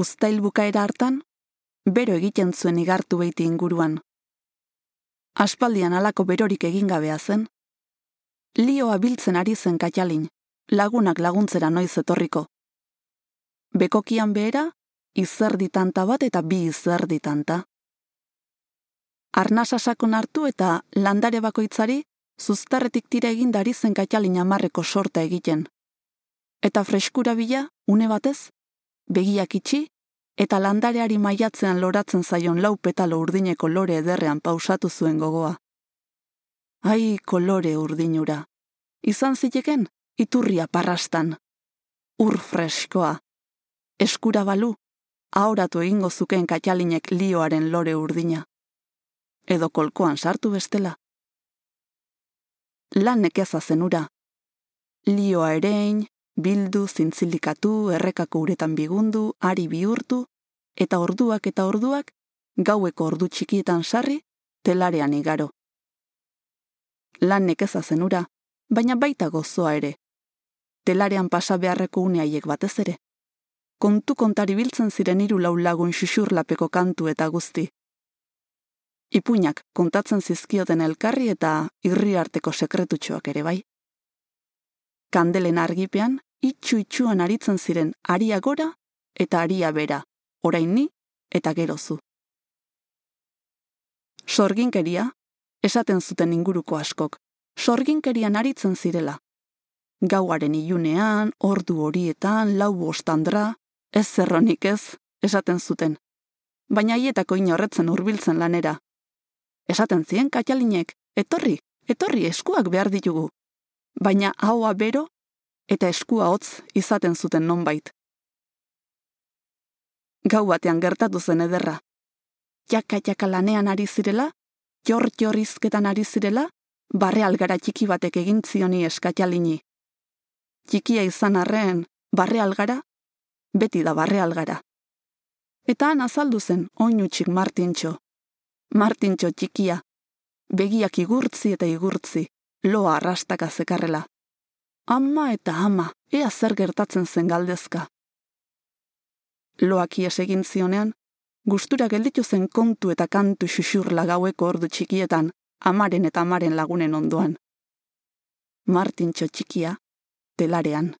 Uztail bukaera hartan, bero egiten zuen igartu beiti inguruan. Aspaldian alako berorik egin gabea zen. Lioa biltzen ari zen katxalin, lagunak laguntzera noiz etorriko. Bekokian behera, izerditanta bat eta bi izerditanta. Arnasasakon hartu eta landare bakoitzari, zuztarretik tira egin dari zen katxalin amarreko sorta egiten. Eta freskura bila, une batez, begiak itxi, eta landareari maiatzean loratzen zaion lau petalo urdineko lore ederrean pausatu zuen gogoa. Ai, kolore urdinura. Izan ziteken, iturria parrastan. Ur freskoa. Eskura balu, auratu egingo zuken katxalinek lioaren lore urdina. Edo kolkoan sartu bestela. Lan nekeza zenura. Lioa erein, bildu, zintzilikatu, errekako uretan bigundu, ari bihurtu, eta orduak eta orduak, gaueko ordu txikietan sarri, telarean igaro. Lan nekeza zenura, baina baita gozoa ere. Telarean pasa beharreko uneaiek batez ere. Kontu kontari biltzen ziren hiru lau lagun xuxurlapeko kantu eta guzti. Ipuinak kontatzen zizkioten elkarri eta irri arteko sekretutxoak ere bai. Kandelen argipean, itxu itxuan aritzen ziren aria gora eta aria bera, orain ni eta gerozu. Sorginkeria, esaten zuten inguruko askok, sorginkerian aritzen zirela. Gauaren ilunean, ordu horietan, lau bostandra, ez zerronik ez, esaten zuten. Baina hietako inorretzen hurbiltzen lanera. Esaten zien katxalinek, etorri, etorri eskuak behar ditugu. Baina haua bero eta eskua hotz izaten zuten nonbait. Gau batean gertatu zen ederra. Jaka-jaka lanean ari zirela, jor-jorrizketan ari zirela, barre algara txiki batek egin zioni eskatxalini. Txikia izan arren, barre algara, beti da barre algara. Eta han azaldu zen, oinutxik Martintxo. Martintxo txikia, begiak igurtzi eta igurtzi, loa arrastaka zekarrela. Ama eta ama, ea zer gertatzen zen galdezka. Loak ies egin zionean, gustura gelditu zen kontu eta kantu xuxurla gaueko ordu txikietan, amaren eta amaren lagunen ondoan. Martin txikia, telarean.